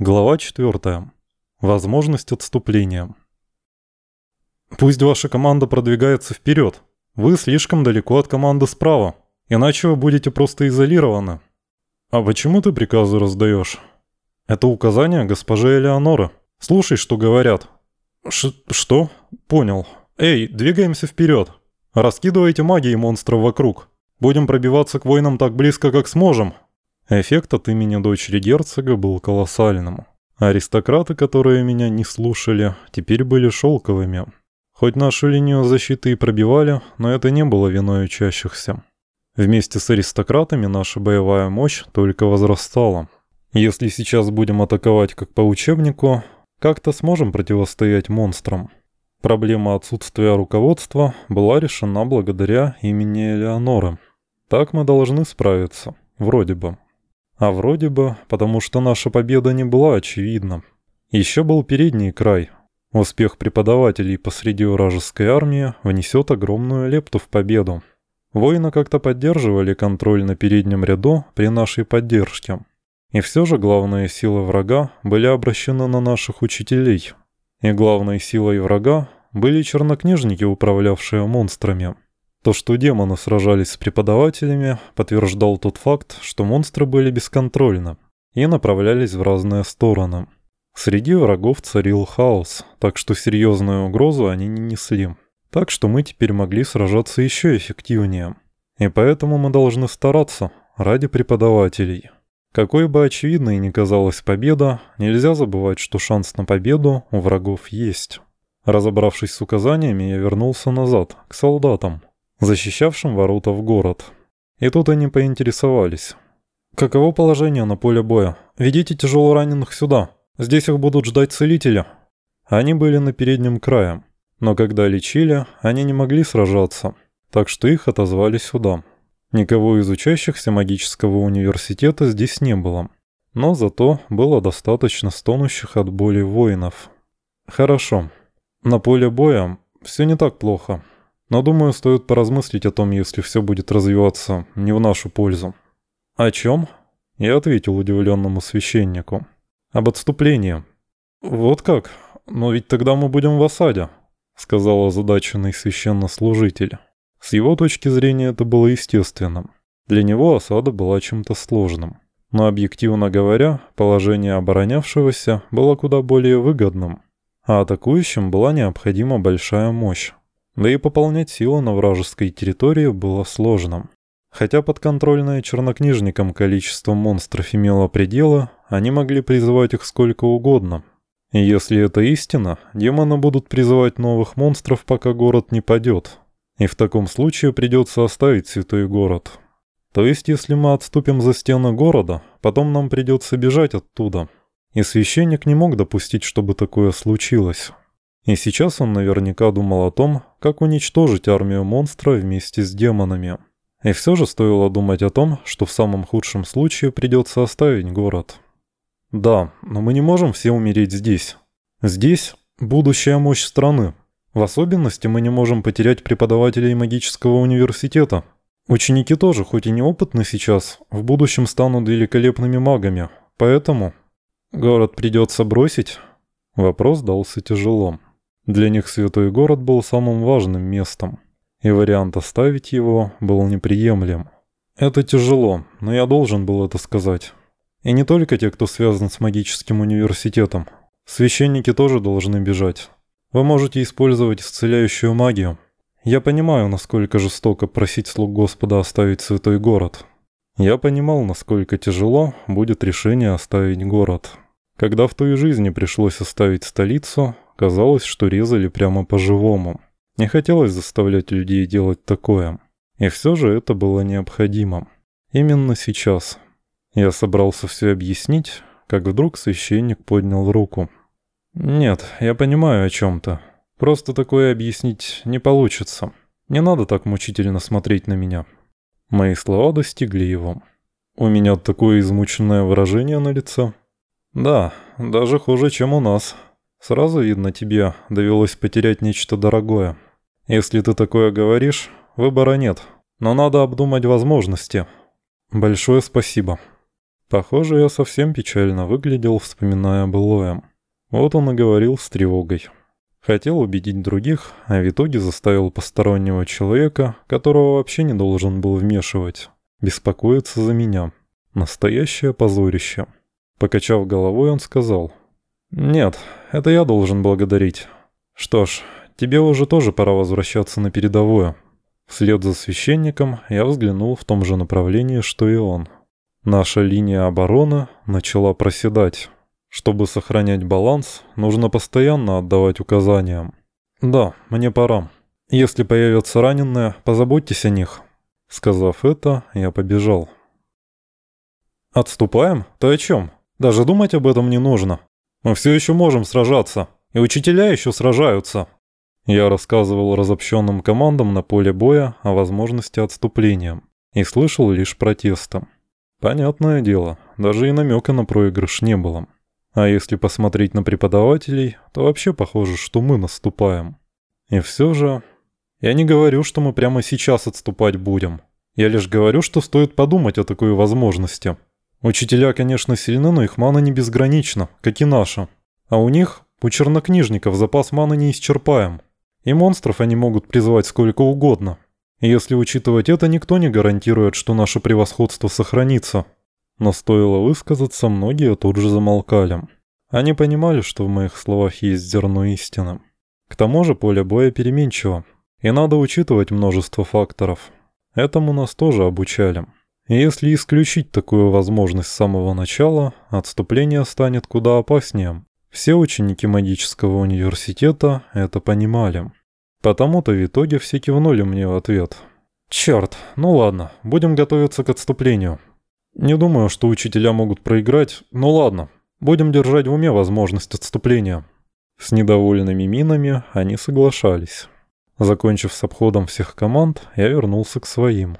Глава 4. Возможность отступления. Пусть ваша команда продвигается вперед. Вы слишком далеко от команды справа, иначе вы будете просто изолированы. А почему ты приказы раздаешь? Это указание госпожи Элеоноры. Слушай, что говорят. Ш что? Понял. Эй, двигаемся вперед. Раскидывайте магии монстров вокруг. Будем пробиваться к воинам так близко, как сможем, Эффект от имени дочери герцога был колоссальным. Аристократы, которые меня не слушали, теперь были шелковыми. Хоть нашу линию защиты и пробивали, но это не было виной учащихся. Вместе с аристократами наша боевая мощь только возрастала. Если сейчас будем атаковать как по учебнику, как-то сможем противостоять монстрам. Проблема отсутствия руководства была решена благодаря имени Элеоноры. Так мы должны справиться, вроде бы. А вроде бы, потому что наша победа не была очевидна. Еще был передний край. Успех преподавателей посреди вражеской армии внесет огромную лепту в победу. Воины как-то поддерживали контроль на переднем ряду при нашей поддержке. И все же главные силы врага были обращены на наших учителей. И главной силой врага были чернокнижники, управлявшие монстрами. То, что демоны сражались с преподавателями, подтверждал тот факт, что монстры были бесконтрольны и направлялись в разные стороны. Среди врагов царил хаос, так что серьезную угрозу они не несли. Так что мы теперь могли сражаться еще эффективнее. И поэтому мы должны стараться ради преподавателей. Какой бы очевидной ни казалась победа, нельзя забывать, что шанс на победу у врагов есть. Разобравшись с указаниями, я вернулся назад, к солдатам, защищавшим ворота в город. И тут они поинтересовались. «Каково положение на поле боя? Ведите тяжело раненых сюда. Здесь их будут ждать целители». Они были на переднем крае, но когда лечили, они не могли сражаться, так что их отозвали сюда. Никого из учащихся магического университета здесь не было, но зато было достаточно стонущих от боли воинов. Хорошо. На поле боя все не так плохо. Но думаю, стоит поразмыслить о том, если все будет развиваться не в нашу пользу. О чем? Я ответил удивленному священнику. Об отступлении. Вот как? Но ведь тогда мы будем в осаде, сказал озадаченный священнослужитель. С его точки зрения это было естественным. Для него осада была чем-то сложным. Но объективно говоря, положение оборонявшегося было куда более выгодным, а атакующим была необходима большая мощь. Да и пополнять силы на вражеской территории было сложно. Хотя подконтрольное чернокнижникам количество монстров имело пределы, они могли призывать их сколько угодно. И если это истина, демоны будут призывать новых монстров, пока город не падет. И в таком случае придется оставить святой город. То есть, если мы отступим за стены города, потом нам придется бежать оттуда. И священник не мог допустить, чтобы такое случилось. И сейчас он наверняка думал о том, как уничтожить армию монстра вместе с демонами. И все же стоило думать о том, что в самом худшем случае придется оставить город. Да, но мы не можем все умереть здесь. Здесь будущая мощь страны. В особенности мы не можем потерять преподавателей магического университета. Ученики тоже, хоть и неопытны сейчас, в будущем станут великолепными магами. Поэтому город придется бросить. Вопрос дался тяжело. Для них святой город был самым важным местом, и вариант оставить его был неприемлем. Это тяжело, но я должен был это сказать. И не только те, кто связан с магическим университетом. Священники тоже должны бежать. Вы можете использовать исцеляющую магию. Я понимаю, насколько жестоко просить слуг Господа оставить святой город. Я понимал, насколько тяжело будет решение оставить город. Когда в той жизни пришлось оставить столицу, Казалось, что резали прямо по-живому. Не хотелось заставлять людей делать такое. И все же это было необходимо. Именно сейчас. Я собрался все объяснить, как вдруг священник поднял руку. «Нет, я понимаю о чем-то. Просто такое объяснить не получится. Не надо так мучительно смотреть на меня». Мои слова достигли его. «У меня такое измученное выражение на лице?» «Да, даже хуже, чем у нас», Сразу видно, тебе довелось потерять нечто дорогое. Если ты такое говоришь, выбора нет. Но надо обдумать возможности. Большое спасибо. Похоже, я совсем печально выглядел, вспоминая былое. Вот он и говорил с тревогой. Хотел убедить других, а в итоге заставил постороннего человека, которого вообще не должен был вмешивать, беспокоиться за меня. Настоящее позорище. Покачав головой, он сказал. «Нет, это я должен благодарить. Что ж, тебе уже тоже пора возвращаться на передовую». Вслед за священником я взглянул в том же направлении, что и он. Наша линия обороны начала проседать. Чтобы сохранять баланс, нужно постоянно отдавать указания. «Да, мне пора. Если появятся раненые, позаботьтесь о них». Сказав это, я побежал. «Отступаем? Ты о чем? Даже думать об этом не нужно. Мы все еще можем сражаться, и учителя еще сражаются». Я рассказывал разобщенным командам на поле боя о возможности отступления и слышал лишь протесты. Понятное дело, даже и намека на проигрыш не было. А если посмотреть на преподавателей, то вообще похоже, что мы наступаем. И все же... Я не говорю, что мы прямо сейчас отступать будем. Я лишь говорю, что стоит подумать о такой возможности. Учителя, конечно, сильны, но их мана не безгранична, как и наша. А у них, у чернокнижников, запас маны не исчерпаем. И монстров они могут призвать сколько угодно. И если учитывать это, никто не гарантирует, что наше превосходство сохранится. Но стоило высказаться, многие тут же замолкали. Они понимали, что в моих словах есть зерно истины. К тому же поле боя переменчиво, и надо учитывать множество факторов. Этому нас тоже обучали. Если исключить такую возможность с самого начала, отступление станет куда опаснее. Все ученики магического университета это понимали. Потому-то в итоге все кивнули мне в ответ. «Черт, ну ладно, будем готовиться к отступлению. Не думаю, что учителя могут проиграть, но ладно, будем держать в уме возможность отступления. С недовольными минами они соглашались. Закончив с обходом всех команд, я вернулся к своим.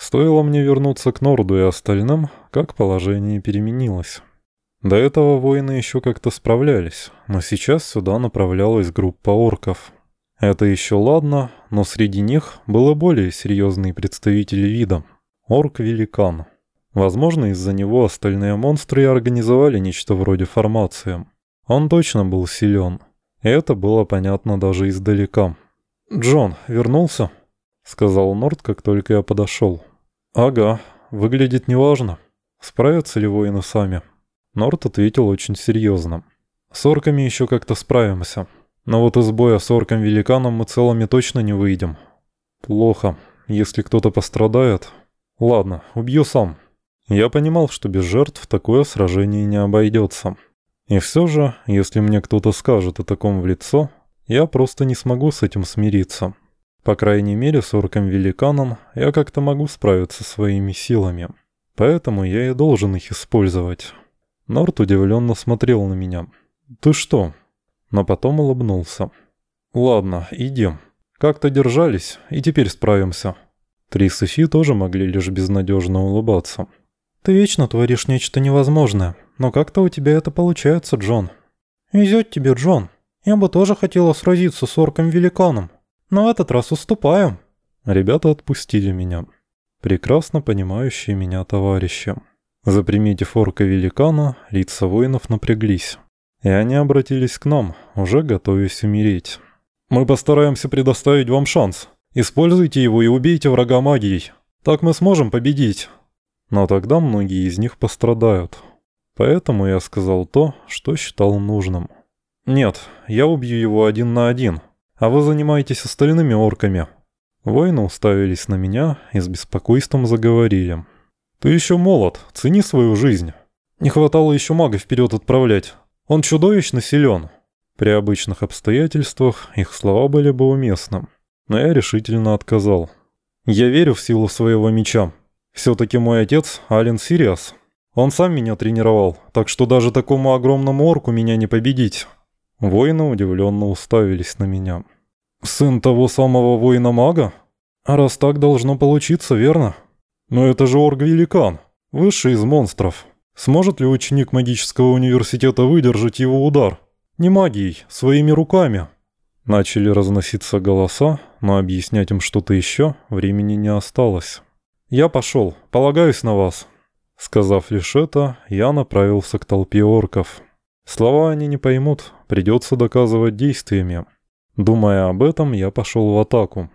Стоило мне вернуться к Норду и остальным, как положение переменилось. До этого воины еще как-то справлялись, но сейчас сюда направлялась группа орков. Это еще ладно, но среди них было более серьезные представители вида. Орк-великан. Возможно, из-за него остальные монстры и организовали нечто вроде формации. Он точно был силен. Это было понятно даже издалека. «Джон, вернулся?» — сказал Норд, как только я подошел. «Ага, выглядит неважно. Справятся ли воины сами?» Норд ответил очень серьезно. «С орками еще как-то справимся. Но вот из боя с орком-великаном мы целыми точно не выйдем. Плохо. Если кто-то пострадает... Ладно, убью сам. Я понимал, что без жертв такое сражение не обойдется. И все же, если мне кто-то скажет о таком в лицо, я просто не смогу с этим смириться. По крайней мере, с орком-великаном я как-то могу справиться своими силами. Поэтому я и должен их использовать. Норт удивленно смотрел на меня. «Ты что?» Но потом улыбнулся. «Ладно, идем. Как-то держались, и теперь справимся». Три Софи тоже могли лишь безнадежно улыбаться. Ты вечно творишь нечто невозможное, но как-то у тебя это получается, Джон. Везет тебе, Джон. Я бы тоже хотела сразиться с орком-великаном, но в этот раз уступаю. Ребята отпустили меня. Прекрасно понимающие меня товарищи. Заприметив орка-великана, лица воинов напряглись. И они обратились к нам, уже готовясь умереть. «Мы постараемся предоставить вам шанс. Используйте его и убейте врага магией. Так мы сможем победить. Но тогда многие из них пострадают. Поэтому я сказал то, что считал нужным. «Нет, я убью его один на один, а вы занимаетесь остальными орками». Воины уставились на меня и с беспокойством заговорили. «Ты еще молод, цени свою жизнь. Не хватало еще мага вперед отправлять. Он чудовищно силен». При обычных обстоятельствах их слова были бы уместны, но я решительно отказал. «Я верю в силу своего меча. Все-таки мой отец Ален Сириас. Он сам меня тренировал, так что даже такому огромному орку меня не победить. Воины удивленно уставились на меня. Сын того самого воина-мага? А раз так должно получиться, верно? Но это же орк-великан, высший из монстров. Сможет ли ученик магического университета выдержать его удар? Не магией, своими руками. Начали разноситься голоса, но объяснять им что-то еще времени не осталось. «Я пошел. Полагаюсь на вас». Сказав лишь это, я направился к толпе орков. Слова они не поймут, придется доказывать действиями. Думая об этом, я пошел в атаку.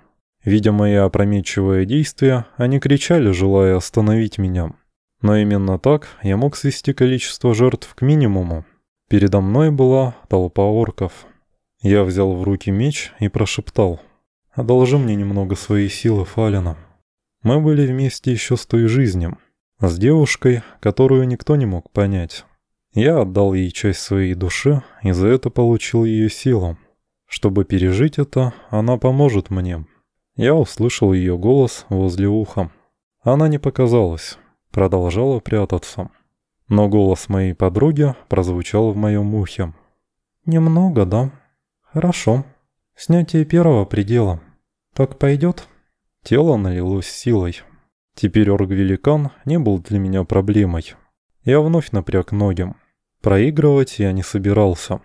Видя мои опрометчивые действия, они кричали, желая остановить меня. Но именно так я мог свести количество жертв к минимуму. Передо мной была толпа орков. Я взял в руки меч и прошептал. «Одолжи мне немного своей силы, Фалина». Мы были вместе еще с той жизнью. С девушкой, которую никто не мог понять. Я отдал ей часть своей души и за это получил ее силу. Чтобы пережить это, она поможет мне. Я услышал ее голос возле уха. Она не показалась, продолжала прятаться. Но голос моей подруги прозвучал в моем ухе. «Немного, да? Хорошо. Снятие первого предела. Так пойдет?» Тело налилось силой. Теперь орг-великан не был для меня проблемой. Я вновь напряг ноги. Проигрывать я не собирался.